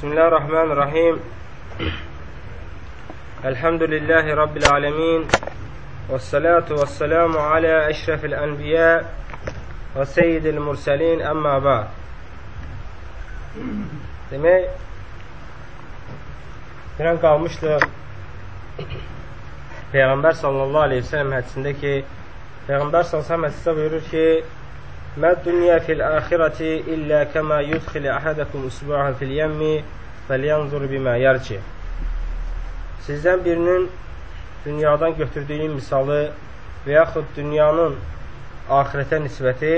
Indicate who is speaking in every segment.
Speaker 1: Bismillahirrahmanirrahim. Elhamdülillahi Rabbil alemin. Və salatu və selamu alə əşrəfil ənbiyə və seyyidil mürsəlin əmmə bəd. Demək, deyən qalmışdı Peyğəmbər sallallahu aleyhi ve sellem hədisində ki, Peyğəmbər sallallahu aleyhi ve sellem hədisində buyurur ki, Məd dünya fil axirəti illə kəmə yudxilə əhədəkum usbu'an fil yəmmi fəlyanzur bimə yərci. Sizdən birinin dünyadan götürdüyü misalı və yaxud dünyanın axirətə nisbəti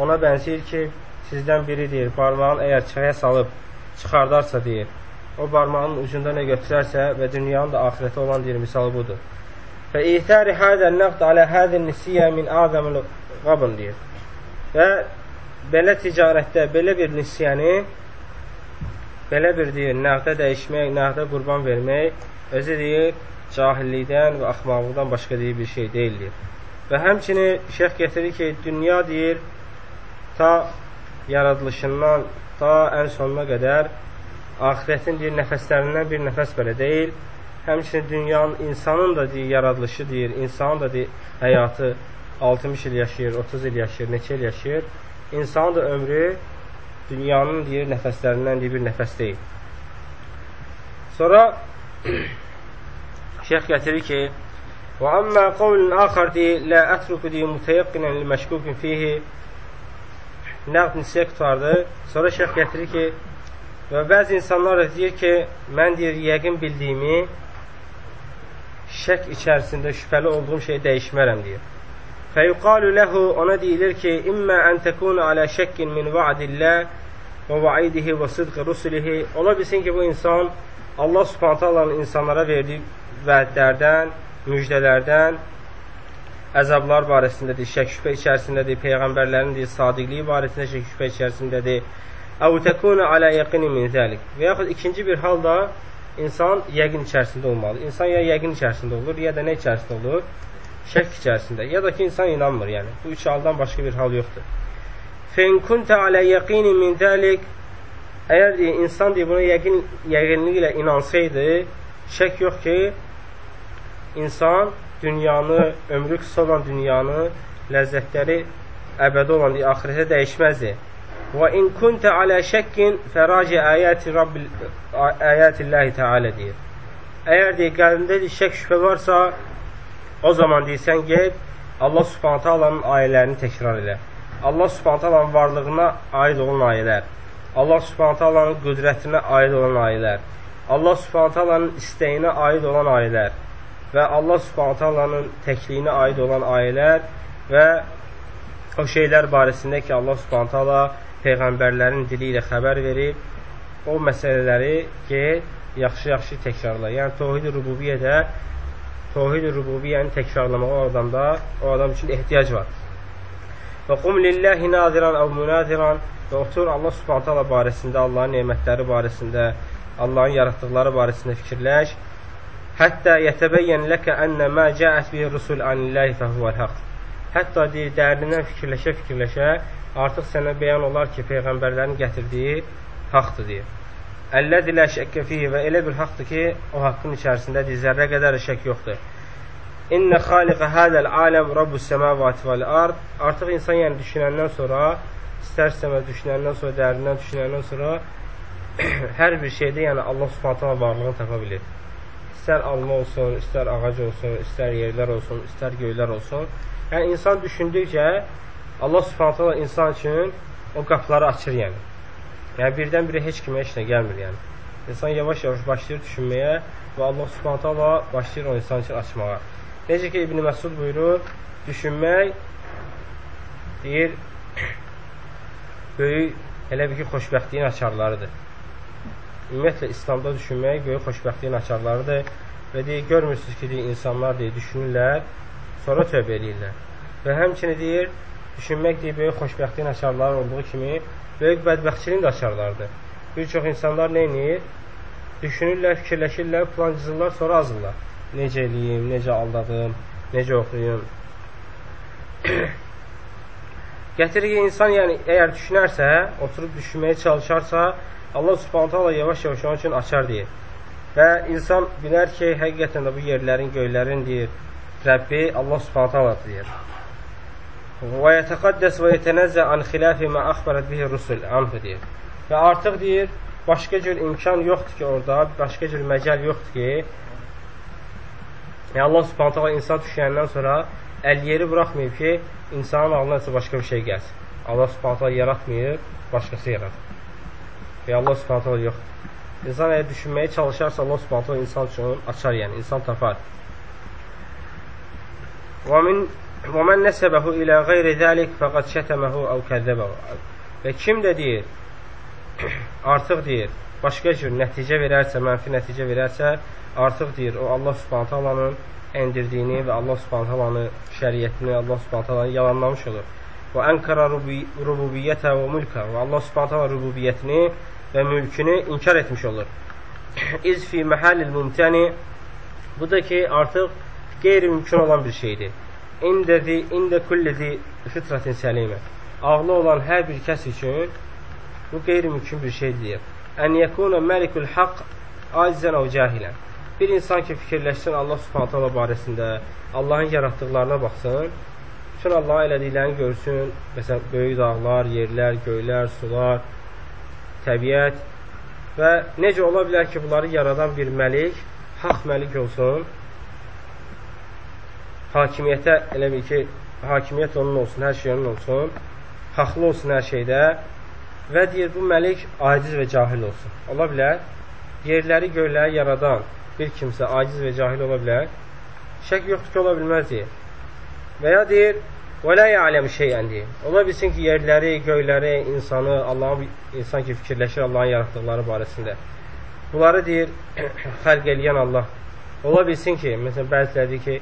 Speaker 1: ona bənzəyir ki, sizdən biri deyir, barmağını əgər çaya salıb çıxardarsa deyir, o barmağının ucunda nə götürərsə və dünyanın da axirəti olan deyir, misalı budur. Və itəri hədən nəqd alə hədin nisiyyə min azəmül qabın deyir. Və belə ticarətdə belə bir nisiyəni belə bir deyir, nəqdə dəyişmək, nəqdə qurban vermək özü deyir, cahillikdən və axmaqlıqdan başqa deyir bir şey deyildir. Və həmçini şeyx getirir ki, dünya deyir, ta yaradılışından ta ən sonuna qədər axirətin deyir, nəfəslərindən bir nəfəs belə deyil. Həmçinin dünyanın, insanın da deyir, yaradılışı deyir, insanın da deyir, həyatı 60 il yaşayır, 30 il yaşayır, neçə il yaşayır. İnsanın da ömrü dünyanın deyir, nəfəslərindən deyir, bir nəfəs deyil. Sonra şeyx gətirir ki, qavlun axar deyir, lə ətruku deyir, mütəyəqqinən li məşkukin fihi nəqd nisiyə qutardır. Sonra şeyx gətirir ki, və bəzi insanlar deyir ki, mən deyir, yəqin bildiyimi şək içərisində şübhəli olduğum şeyi dəyişmərəm deyir. Fəyuqalu ləhu ona deyilir ki, İmmə ən təkunu alə şəkkin min vaadillə və vaidihi və sıdqı rusulihi. Ola bilsin ki, bu insan Allah subhanətə Allahın insanlara verdiyi vədlərdən, müjdələrdən, əzablar barəsindədir, şək şübhə içərisindədir, peyğəmbərlərin deyir, sadiqliyi barəsində şək şübhə içərisindədir. Əv təkunu alə yəqini min zəlik. Və yaxud ikinci bir halda insan yəqin içərisində olmalı. İnsan ya yəqin içərisində olur, ya da nə içərisində olur? Şək içərisində, ya da ki, insan inanmır, yəni. Bu üç haldan başqa bir hal yoxdur. Fen kuntə alə yəqini min dəlik Əgər deyir, insan deyir, buna yəqin, yəqinlik ilə inansaydı, şək yox ki, insan dünyanı, ömrü qısa olan dünyanı, ləzzətləri əbədi olan deyir, ahirətə dəyişməzdi. Və in kuntə alə şəkkin fəraci ayəti Rabbil ayətilləhi Teala deyir. Əgər deyir, qəlbində deyir, şək şübhə varsa, O zaman deyirsən, get, Allah subhanətə alanın ayələrini təkrar elə. Allah subhanətə alanın varlığına aid olan ayələr, Allah subhanətə alanın qüdrətinə aid olan ayələr, Allah subhanətə alanın istəyinə aid olan ayələr və Allah subhanətə alanın təkliyinə aid olan ayələr və o şeylər barəsində ki, Allah subhanətə ala Peyğəmbərlərin dili ilə xəbər verib, o məsələləri ki, yaxşı-yaxşı təkrarla. Yəni, Tohid-i Rububiyyədə Tohid-i rububiyyəni təkrarlamağa o adamda, o adam üçün ehtiyac var. Və qum lilləhi naziran əv münaziran və otur Allah subhanət hala barəsində, Allahın nemətləri barəsində, Allahın yaratdıqları barəsində fikirləş. Hətta yətəbəyyən ləkə ənnə mə cəət bihi rusul anilləhi fəhvəl haqq. Hətta deyir, dərindən fikirləşə-fikirləşə artıq sənə beyan olar ki, Peyğəmbərlərin gətirdiyi haqdır deyir. Əlləzi lə şəkkə fihi və elə bir haqdır ki, o haqqın içərisindədir, zərrə qədər şək yoxdur. İnnə xaliqə hədəl aləm rabbus səməvati vəl ard. Artıq insan yəni düşünəndən sonra, istərsəmə düşünəndən sonra, dərindən düşünəndən sonra hər bir şeydə yəni Allah Subhanahu varlığını tapa bilir. İstər alma olsun, istər ağac olsun, istər yerlər olsun, istər göylər olsun. Yəni insan düşündükcə Allah Subhanahu insan üçün o qapıları açır yəni. Yəni birdən-birə heç kimə heç nə gəlmir yəni. İnsan yavaş-yavaş başlayır düşünməyə və Allah Subhanahu taala başlayır o insan üçün açmağa. Necə ki İbn Məsud buyurur, düşünmək deyir böyük elə bir ki xoşbəxtliyin açarlarıdır. Ümumiyyətlə İslamda düşünmək böyük xoşbəxtliyin açarlarıdır və deyir görmürsüz ki, deyir, insanlar deyir düşünürlər, sonra tövbə edirlər. Və həmçinin deyir düşünmək deyir böyük xoşbəxtliyin açarları olduğu kimi böyük bədbəxtçiliyin də açarlardır. Bir çox insanlar nə edir? Düşünürlər, fikirləşirlər, plan cızırlar, sonra azırlar. Necə eləyim, necə aldadım, necə oxuyum. Gətirir ki, insan yəni əgər düşünərsə, oturub düşünməyə çalışarsa, Allah subhanahu taala yavaş-yavaş onun üçün açar deyir. Və insan bilər ki, həqiqətən də bu yerlərin, göylərin deyir, Rəbbi Allah subhanahu taala deyir. Və yetənəzzə an xilafi mə əxbərət bihi rusul anhu deyir. Və artıq deyir, başqa cür imkan yoxdur ki, orada, başqa cür məcəl yoxdur ki, Allah subhanahu taala insan düşəndən sonra əl yeri buraxmayıb ki, insanın ağlına isə başqa bir şey gəlsin. Allah subhanahu taala yaratmayıb, başqası yaradır. Və Allah subhanahu taala yoxdur. İnsan əgər düşünməyə çalışarsa, Allah subhanətə insan üçün açar, yəni insan tapar. Və min və mən nəsəbəhu ilə qeyri zəlik fəqad şətəməhu əv kəzzəbəhu. Və kim də deyir, artıq deyir, başqa cür nəticə verərsə, mənfi nəticə verərsə, artıq deyir, o Allah subhanətə alanın endirdiyini və Allah subhanətə alanı şəriyyətini, Allah subhanətə alanı yalanlamış olur. Və ənkara rububiyyətə və mülkə və Allah subhanətə alanı rububiyyətini və mülkünü inkar etmiş olur. İz fi məhəllil mümtəni bu da ki, artıq qeyri-mümkün olan bir şeydir. İndəzi, ində kullizi fitratin səlimə. Ağlı olan hər bir kəs üçün bu qeyri-mümkün bir şeydir. Ən yəkuna məlikul haqq acizən əv cahilən. Bir insan ki, fikirləşsin Allah subhanət hala barəsində, Allahın yaratdıqlarına baxsın, bütün Allahın elədiklərini görsün, məsələn, böyük dağlar, yerlər, göylər, sular, təbiət və necə ola bilər ki, bunları yaradan bir məlik, haq məlik olsun, hakimiyyətə, elə bil ki, hakimiyyət onun olsun, hər şey onun olsun, haqlı olsun hər şeydə və deyir, bu məlik aciz və cahil olsun. Ola bilər, yerləri, göyləri yaradan bir kimsə aciz və cahil ola bilər, şək yoxdur ki, ola bilməz deyir. Və ya deyir, Və la ya'lem şeyən deyir. Ola bilsin ki, yerləri, göyləri, insanı, Allahın insan ki, fikirləşir Allahın yaratdıqları barəsində. Bunları deyir, xəlq eləyən Allah. Ola bilsin ki, məsələn, bəziləri deyir ki,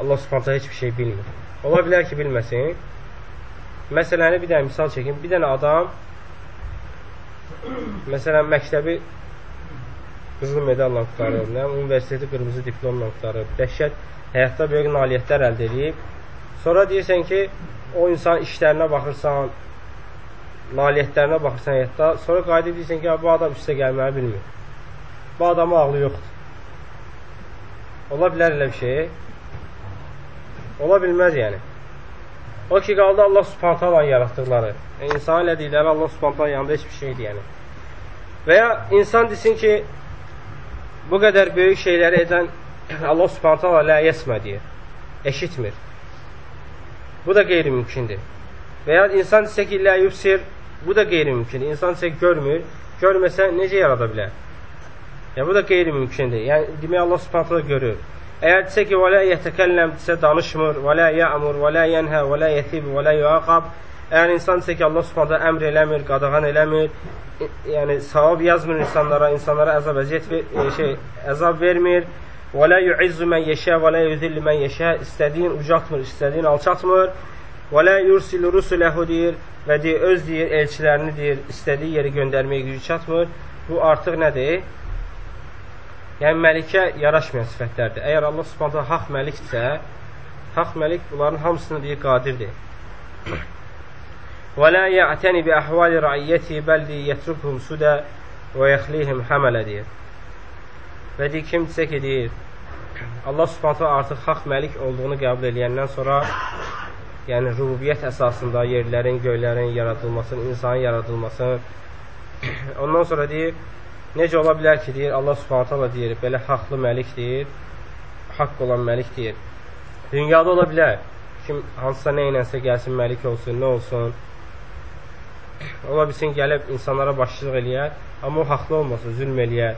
Speaker 1: Allah subhanətə heç bir şey bilmir. Ola bilər ki, bilməsin. Məsələni bir dənə misal çəkin. Bir dənə adam, məsələn, məktəbi qızıl medalla qutarıb, universiteti qırmızı diplomla qutarıb, dəhşət həyatda böyük nailiyyətlər əldə edib, Sonra deyirsən ki, o insan işlərinə baxırsan, nailiyyətlərinə baxırsan həyatda, sonra qayıdıb deyirsən ki, bu adam üstə gəlməyi bilmir. Bu adamın ağlı yoxdur. Ola bilər elə bir şey. Ola bilməz yəni. O ki, qaldı Allah subhanətə alan yaratdıqları. E, insan elədikləri Allah subhanətə alan yanında heç bir şeydir yəni. Və ya insan desin ki, bu qədər böyük şeyləri edən Allah subhanətə alan lə yəsmə deyir. Eşitmir. Bu da qeyri-mümkündür. Və ya insan desə ki, lə yübsir, bu da qeyri-mümkündür. İnsan desə ki, görmür, görməsə necə yarada bilər? Yəni, bu da qeyri-mümkündür. Yəni, demək Allah subhanətlə görür. Əgər desə ki, və lə yətəkəlləm desə danışmır, və lə yəmur, və lə yənhə, və lə yətib, və lə yuaqab. Əgər insan desə ki, Allah subhanətlə əmr eləmir, qadağan eləmir, yəni savab yazmır insanlara, insanlara əzab əziyyət ver, şey, əzab vermir, Və la yu'izzu men yeşə və la yuzillu men yeşə. İstədiyin ucaltmır, istədiyin alçatmır. Və la yursilu rusulehu deyir və deyir, öz deyir, elçilərini deyir, istədiyi yeri göndərməyə gücü çatmır. Bu artıq nədir? Yəni, məlikə yaraşmayan sifətlərdir. Əgər Allah subhanətə haq məlikdirsə, haq məlik bunların hamısını deyir, qadirdir. Və la ya'təni bi əhvali raiyyəti bəlli yətrukhum sudə və yəxlihim həmələ deyir. Və deyir, kimdirsə ki, deyir, Allah subhanətə artıq haq məlik olduğunu qəbul edəndən sonra, yəni rububiyyət əsasında yerlərin, göylərin yaradılmasını, insanın yaradılmasını, ondan sonra deyir, necə ola bilər ki, deyir, Allah subhanətə deyir, belə haqlı məlik deyir, haqq olan məlik deyir. Dünyada ola bilər, kim hansısa nə ilənsə gəlsin, məlik olsun, nə olsun, ola bilsin, gəlib insanlara başçılıq eləyər, amma o haqlı olmasın, zülm eləyər.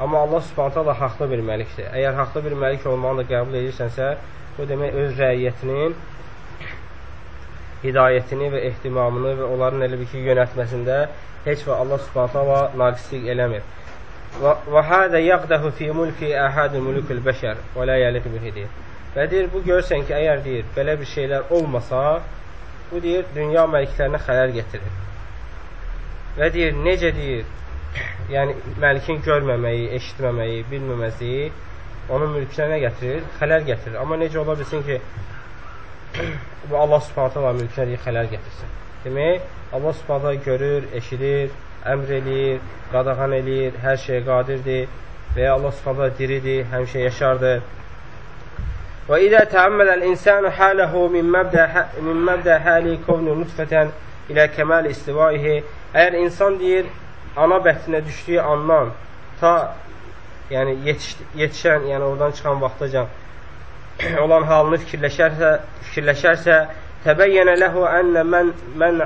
Speaker 1: Amma Allah subhanətə Allah haqlı bir məlikdir. Əgər haqlı bir məlik olmağını da qəbul edirsənsə, bu demək öz rəiyyətinin hidayətini və ehtimamını və onların elə bir ki, yönətməsində heç və Allah subhanətə Allah naqislik eləmir. Və hədə yaqdəhu fi mulki əhədi mulukul bəşər və lə yəliq bihidir. Və deyir, bu görürsən ki, əgər deyir, belə bir şeylər olmasa, bu deyir, dünya məliklərinə xələl getirir. Və deyir, necə deyir, yəni məlikin görməməyi, eşitməməyi, bilməməsi onun mülkünə nə gətirir? Xələl gətirir. Amma necə ola bilsin ki, bu Allah subhanətə mülkünə deyir, xələl gətirsin. Demək, Allah subhanətə görür, eşidir, əmr eləyir, qadağan eləyir, hər şeyə qadirdir və ya Allah subhanətə diridir, həmişə yaşardır. Və idə təammədən insanu məbdə, min məbdə həli kovnu nutfətən ilə kəməl istivaihi Əgər insan deyir, ana bətninə düşdüyü andan ta yəni yetiş, yetişən, yəni oradan çıxan vaxtacan olan halını fikirləşərsə, fikirləşərsə təbəyyənə ləhu ənnə mən, mən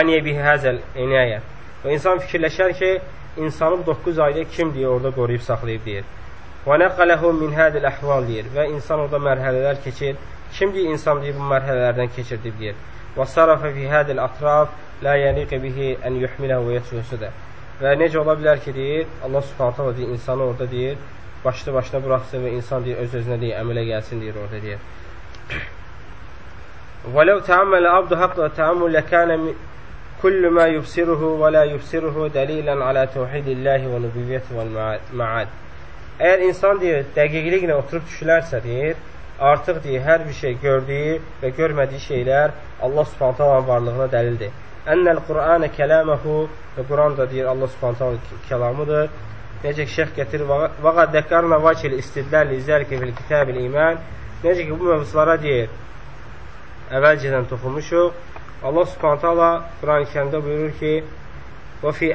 Speaker 1: aniyə bihi həzəl inəyə. Və insan fikirləşər ki, insanı 9 ayda kim deyə orada qoruyub saxlayıb deyir. Və nəqələhu min hədil əhval deyir və insan orada mərhələlər keçir. Kim deyir insan deyir bu mərhələlərdən keçirdib deyir. Və sarafə fi hədil ətraf lə yəliqə bihi ən yuhmiləhu və yətrusudə. Və necə ola bilər ki, deyir, Allah subhanət hala deyir, insanı orada deyir, başlı başına buraxsın və insan deyir, öz-özünə deyir, əmələ gəlsin deyir orada deyir. وَلَوْ تَعَمَّلَ عَبْدُ حَقَّ تَعَمُّ لَكَانَ كُلُّ مَا يُبْصِرُهُ وَلَا يُبْصِرُهُ دَلِيلًا عَلَى تَوْحِدِ اللّٰهِ وَنُبِيَّةِ وَالْمَعَادِ Əgər insan deyir, dəqiqliklə oturub düşülərsə deyir, artıq deyir, hər bir şey gördüyü və görmədiyi şeylər Allah subhanət varlığına dəlildir. Ənəl Qur'anə kələməhu və Quran da deyir Allah Subhanahu kəlamıdır. Necə ki şeyx gətirir və qad dəkarna vakil istidlal izərki fil kitabil iman. Necə ki bu mövzulara deyir əvvəlcədən toxunmuşuq. Allah Subhanahu taala Quran-Kərimdə buyurur ki: "Və fi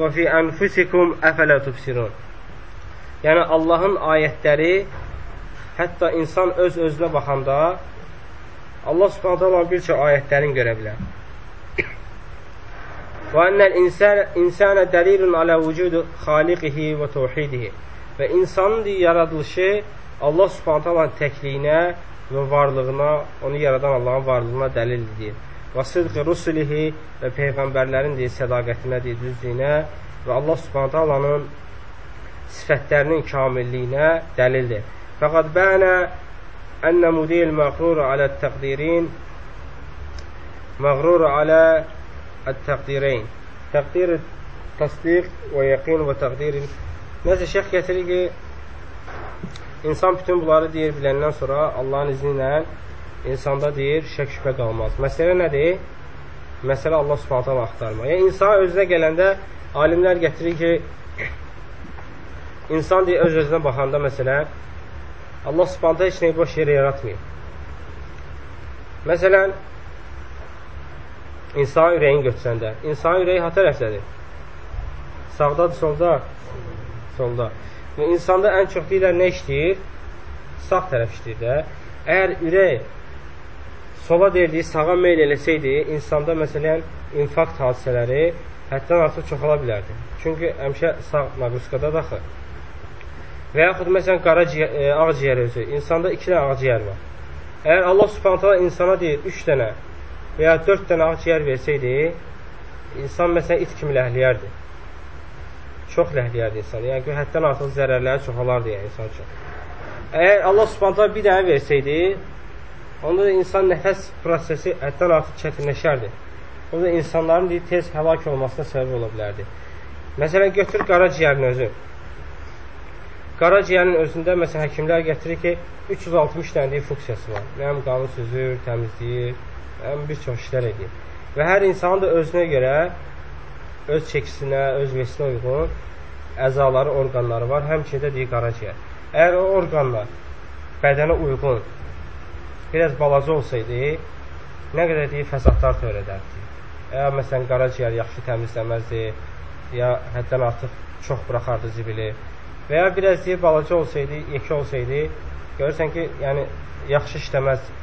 Speaker 1: və fi anfusikum afala tubsirun." Yəni Allahın ayətləri hətta insan öz özünə baxanda Allah Subhanahu taala bir çox ayətlərini görə bilər. Və ennəl insənə dəlilun alə vücudu xaliqihi və təvhidihi. Və insanın yaradılışı Allah subhanət hala təkliyinə və varlığına, onu yaradan Allahın varlığına dəlildir. Və sıdqı rusulihi və Peyğəmbərlərin deyir, sədaqətinə, deyir, düzlüyünə və Allah subhanət halanın sifətlərinin kamilliyinə dəlildir. Fəqad bənə ənə mudil məqrur alə təqdirin məqrur alə التقديرين تقدير tasdiq və yəqin və təqdir Nəsə şeyx gətirir ki, insan bütün bunları deyir biləndən sonra Allahın izni ilə insanda deyir şək şübhə qalmaz. Məsələ nədir? Məsələ Allah subhanətə axtarma. Yəni, insan özünə gələndə alimlər gətirir ki, insan deyir, öz özünə baxanda məsələn, Allah subhanətə heç nəyi boş yerə yaratmayıb. Məsələn, İnsanın ürəyini götürsəndə, insanın ürəyi ha tərəfdədir? Sağdadır, solda? Solda. Və insanda ən çox deyirlər nə işləyir? Sağ tərəf işləyir də. Əgər ürək sola deyildiyi sağa meyl eləsəydi, insanda məsələn infarkt hadisələri həddən artıq çoxala bilərdi. Çünki həmişə sağ naqruskada daxı. Və yaxud məsələn qara ciyər, e, ağciyər özü. İnsanda iki dənə ağciyər var. Əgər Allah Subhanahu insana deyir 3 dənə və ya 4 dənə ağciyər versəydi, insan məsələn it kimi ləhləyərdi. Çox ləhləyərdi insan. Yəni ki, həddən artıq zərərləri çoxalardı yəni insan üçün. Əgər Allah Subhanahu bir dənə versəydi, onda da insan nəfəs prosesi həddən artıq çətinləşərdi. O da insanların deyir, tez həlak olmasına səbəb ola bilərdi. Məsələn, götür qaraciyərin özü. Qaraciyərin özündə məsələn həkimlər gətirir ki, 360 dənə deyir funksiyası var. Mənim qanı süzür, təmizləyir, bir çox işlər edir. Və hər insanın da özünə görə öz çəkisinə, öz vesinə uyğun əzaları, orqanları var. Həmçində deyir qaraciyər. Əgər o orqanlar bədənə uyğun biraz balaca olsaydı, nə qədər deyir fəsadlar törədərdi. Ya məsələn qaraciyər yaxşı təmizləməzdi, ya həddən artıq çox buraxardı zibili. Və ya biraz deyir balaca olsaydı, yekə olsaydı, görürsən ki, yəni yaxşı işləməzdi.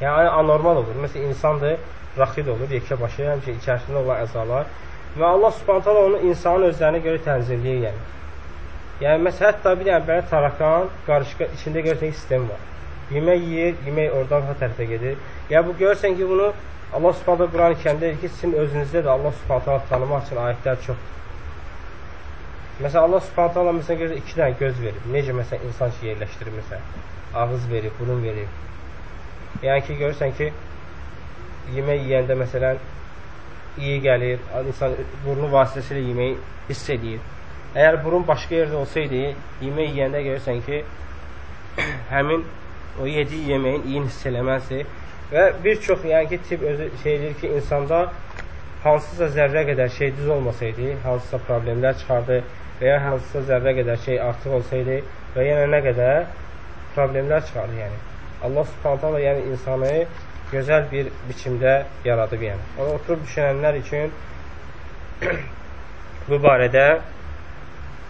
Speaker 1: Yəni anormal olur. Məsələn, insandır, raxid olur, yekə başı, həmçə içərisində olan əzalar. Və Allah Subhanahu onu insanın özlərinə görə tənzimləyir, yəni. Yəni məsələn, hətta bir dənə belə tarakan, qarışqa içində görsən sistem var. Yemək yeyir, yemək oradan ha tərəfə gedir. Yəni bu görürsən ki, bunu Allah Subhanahu Quran-ı Kərimdə deyir ki, sizin özünüzdə də Allah Subhanahu tanımaq üçün ayətlər çoxdur. Məsələn, Allah Subhanahu taala məsələn görürsən iki dənə göz verib. Necə məsələn insan ki yerləşdirir məsələn, ağız verib, burun verib. Yəni ki, görürsən ki, yemək yeyəndə məsələn iyi gəlir, insan burnu vasitəsilə yeməyi hiss edir. Əgər burun başqa yerdə olsaydı, yemək yeyəndə görürsən ki, həmin o yediyi yeməyin iyi hiss eləməzdi. Və bir çox, yəni ki, tip özü şey edir ki, insanda hansısa zərrə qədər şey düz olmasaydı, hansısa problemlər çıxardı və ya hansısa zərrə qədər şey artıq olsaydı və yenə nə qədər problemlər çıxardı, yəni. Allah subhanət hala yəni insanı gözəl bir biçimdə yaradıb, yəni. Ona oturub düşünənlər üçün bu barədə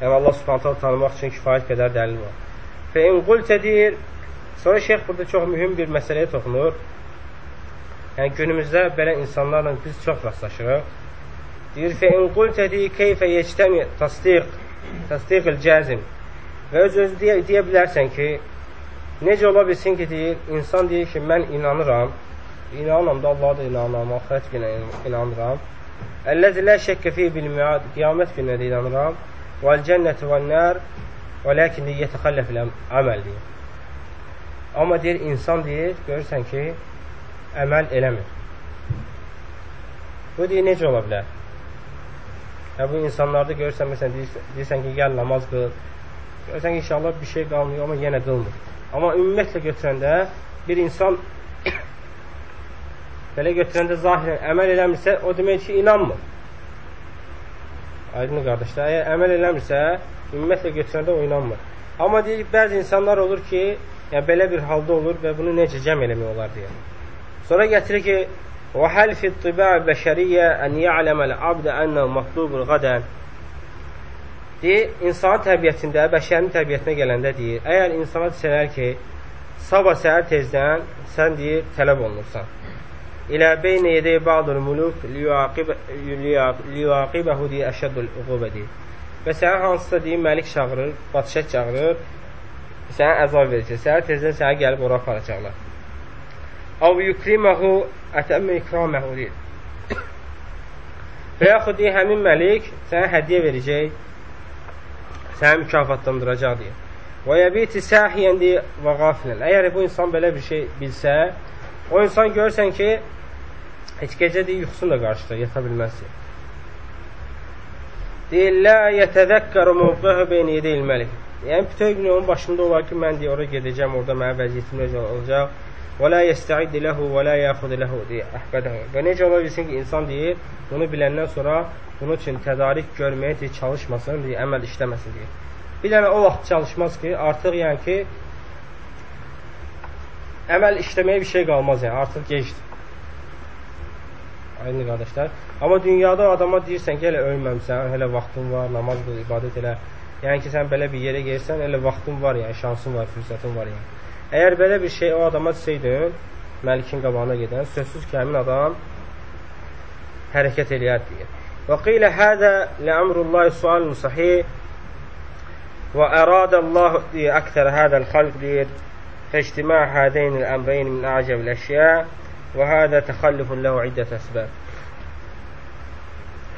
Speaker 1: yəni Allah subhanət hala tanımaq üçün kifayət qədər dəlil var. Və in qultə deyir, sonra şeyx burada çox mühüm bir məsələyə toxunur. Yəni günümüzdə belə insanlarla biz çox rastlaşırıq. Deyir, fə in qultə deyir, keyfə yectəmi tasdiq, tasdiqil cəzim. Və öz özü deyə, deyə bilərsən ki, necə ola bilsin ki, deyir, insan deyir ki, mən inanıram, inanıram da Allaha da inanıram, ahirət günə inanıram. Əlləzi lə şəkkə fi bil miad, qiyamət gününə də inanıram. Vəl cənnəti və nər, və ləkin deyir, yətəxəlləf əməl deyir. Amma deyir, insan deyir, görürsən ki, əməl eləmir. Bu deyir, necə ola bilər? Ya, bu insanlarda görürsən, məsələn, deyirsən, deyirsən ki, gəl namaz qıl. Görürsən ki, inşallah bir şey qalmıyor, amma yenə qılmır. Amma ümumiyyətlə götürəndə bir insan belə götürəndə zahirən əməl eləmirsə, o demək ki, inanmır. Aydın qardaşlar, əgər əməl eləmirsə, ümumiyyətlə götürəndə o inanmır. Amma deyir, bəzi insanlar olur ki, yəni belə bir halda olur və bunu necə cəm eləmək olar deyə. Sonra gətirir ki, həl fi tibaə bəşəriyyə ən ya'ləməl abdə ənə matlubul qadən deyir, insanın təbiətində, bəşərin təbiətinə gələndə deyir, əgər insana desələr ki, sabah səhər tezdən sən deyir, tələb olunursan. İlə beynə yedəy ba'dul muluk liyuaqibəhu deyir, əşəddül uqubə deyir. Və sənə hansısa deyir, məlik çağırır, batışət çağırır, sənə əzab verəcək. Səhər tezdən sənə gəlib ora aparacaqlar. Av yukriməhu ətəmmə ikraməhu deyir. Və yaxud deyir, həmin məlik sənə hədiyə verəcək, sənə mükafatlandıracaq deyir. Və yəbiti səhiyən deyir və qafilən. Əgər bu insan belə bir şey bilsə, o insan görürsən ki, heç gecə deyir, yuxusunu da qarşıda, yata bilməzsin. Deyir, lə yətədəkkəru muvqəhü beyni yedəyil məlik. Yəni, bütün gün onun başında olar ki, mən deyir, oraya gedəcəm, orada mənə vəziyyətim necə olacaq Və la yəstəid ləhu və la yaxud ləhu deyə əhbədəhu. Və necə ola bilsin ki, insan deyir, bunu biləndən sonra bunun üçün tədarik görməyə deyir, çalışmasın, deyir, əməl işləməsin deyir. Bir dənə o vaxt çalışmaz ki, artıq yəni ki, əməl işləməyə bir şey qalmaz yəni, artıq gecdir. Aynı qardaşlar. Amma dünyada adama deyirsən ki, elə ölməmsən, elə vaxtın var, namaz qıl, ibadət elə. Yəni ki, sən belə bir yerə gelsən, elə vaxtın var, yəni şansın var, fürsətin var yəni. Əgər belə bir şey o adama desəydin, məlikin qabağına gedən, sözsüz ki, həmin adam hərəkət eləyər deyir. Və qilə hədə ləəmrullahi sualun sahih və əradə Allah əktər hədəl xalq deyir fəştimə hədəyn əmrəyn min əcəb əşyə və hədə təxallifun ləhu iddət əsbəb.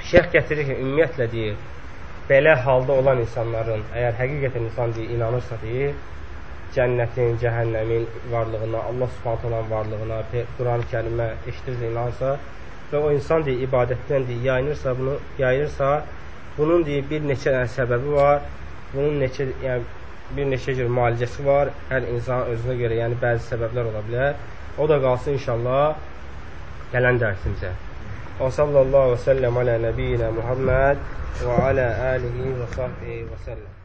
Speaker 1: Şeyx gətirir ki, ümumiyyətlə deyir, belə halda olan insanların, əgər həqiqətən insan deyir, inanırsa deyir, cənnətin, cəhənnəmin varlığına, Allah subhanətənin varlığına, Quran-ı kərimə eşitirsə, inansa və o insan deyir, ibadətdən deyir, yayınırsa, bunu yayırsa, bunun deyir, bir neçə dənə səbəbi var, bunun neçə, yəni, bir neçə cür müalicəsi var, hər insan özünə görə, yəni bəzi səbəblər ola bilər. O da qalsın inşallah gələn dərsimizə. Və sallallahu və səlləm alə nəbiyyinə Muhammed və alə alihi və sahbihi və səlləm.